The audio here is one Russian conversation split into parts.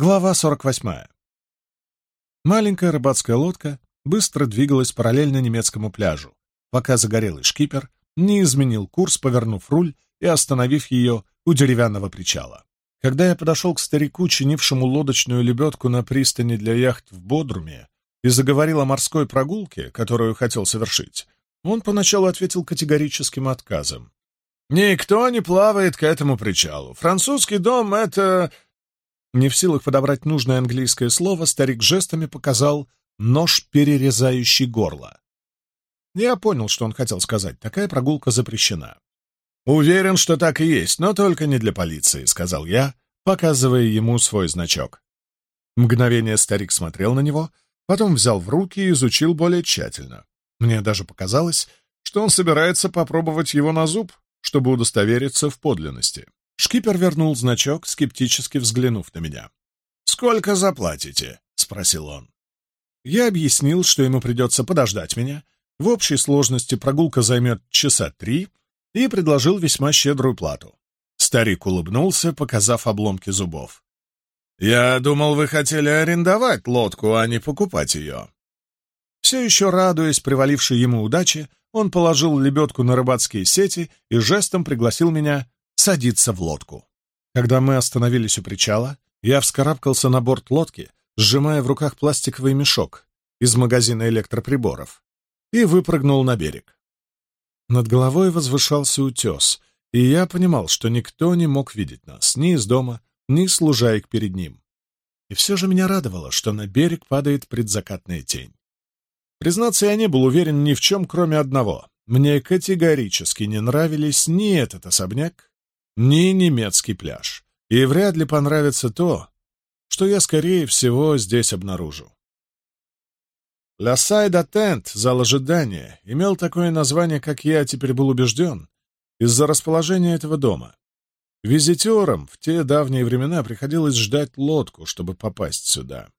Глава 48. Маленькая рыбацкая лодка быстро двигалась параллельно немецкому пляжу, пока загорелый шкипер не изменил курс, повернув руль и остановив ее у деревянного причала. Когда я подошел к старику, чинившему лодочную лебедку на пристани для яхт в Бодруме, и заговорил о морской прогулке, которую хотел совершить, он поначалу ответил категорическим отказом. «Никто не плавает к этому причалу. Французский дом — это не в силах подобрать нужное английское слово, старик жестами показал нож, перерезающий горло. Я понял, что он хотел сказать. Такая прогулка запрещена. «Уверен, что так и есть, но только не для полиции», — сказал я, показывая ему свой значок. Мгновение старик смотрел на него, потом взял в руки и изучил более тщательно. Мне даже показалось, что он собирается попробовать его на зуб, чтобы удостовериться в подлинности. Шкипер вернул значок, скептически взглянув на меня. «Сколько заплатите?» — спросил он. Я объяснил, что ему придется подождать меня. В общей сложности прогулка займет часа три и предложил весьма щедрую плату. Старик улыбнулся, показав обломки зубов. «Я думал, вы хотели арендовать лодку, а не покупать ее». Все еще радуясь привалившей ему удаче, он положил лебедку на рыбацкие сети и жестом пригласил меня садиться в лодку. Когда мы остановились у причала, я вскарабкался на борт лодки, сжимая в руках пластиковый мешок из магазина электроприборов, и выпрыгнул на берег. Над головой возвышался утес, и я понимал, что никто не мог видеть нас ни из дома, ни с лужаек перед ним. И все же меня радовало, что на берег падает предзакатная тень. Признаться, я не был уверен ни в чем, кроме одного. Мне категорически не нравились ни этот особняк, не немецкий пляж, и вряд ли понравится то, что я, скорее всего, здесь обнаружу. «Ла Сайда Тент» — зал ожидания, имел такое название, как я теперь был убежден, из-за расположения этого дома. Визитерам в те давние времена приходилось ждать лодку, чтобы попасть сюда.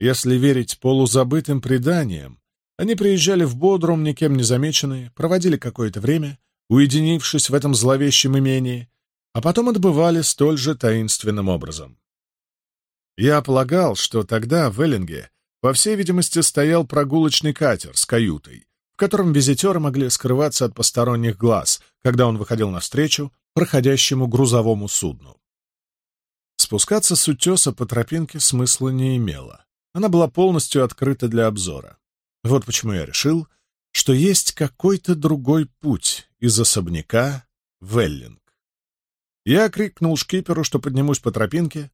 Если верить полузабытым преданиям, они приезжали в Бодрум, никем не замеченные, проводили какое-то время, уединившись в этом зловещем имении, а потом отбывали столь же таинственным образом. Я полагал, что тогда в Эллинге, по всей видимости, стоял прогулочный катер с каютой, в котором визитеры могли скрываться от посторонних глаз, когда он выходил навстречу проходящему грузовому судну. Спускаться с утеса по тропинке смысла не имело. Она была полностью открыта для обзора. Вот почему я решил, что есть какой-то другой путь из особняка в Эллинг. Я крикнул шкиперу, что поднимусь по тропинке,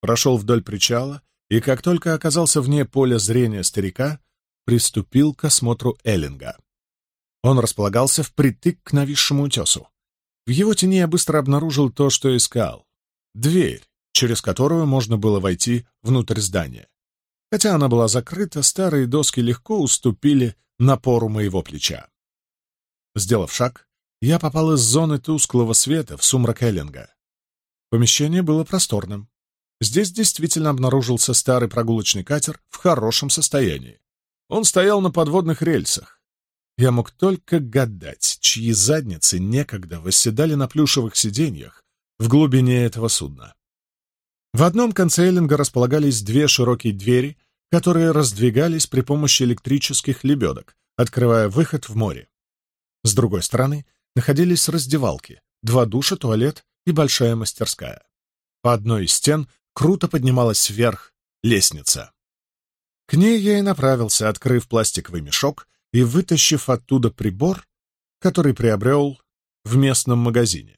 прошел вдоль причала и, как только оказался вне поля зрения старика, приступил к осмотру Эллинга. Он располагался впритык к нависшему утесу. В его тени я быстро обнаружил то, что искал. Дверь, через которую можно было войти внутрь здания. Хотя она была закрыта, старые доски легко уступили напору моего плеча. Сделав шаг, я попал из зоны тусклого света в сумрак Эллинга. Помещение было просторным. Здесь действительно обнаружился старый прогулочный катер в хорошем состоянии. Он стоял на подводных рельсах. Я мог только гадать, чьи задницы некогда восседали на плюшевых сиденьях в глубине этого судна. В одном конце Эллинга располагались две широкие двери, которые раздвигались при помощи электрических лебедок, открывая выход в море. С другой стороны находились раздевалки, два душа, туалет и большая мастерская. По одной из стен круто поднималась вверх лестница. К ней я и направился, открыв пластиковый мешок и вытащив оттуда прибор, который приобрел в местном магазине.